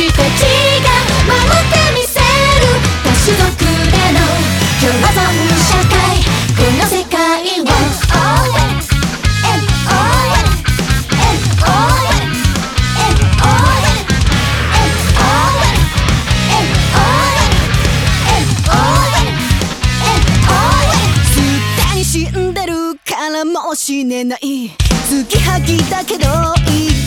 しが守ってみせる。多種族での共存社会この世界を死んでる。から死ねない継きはきだけどいい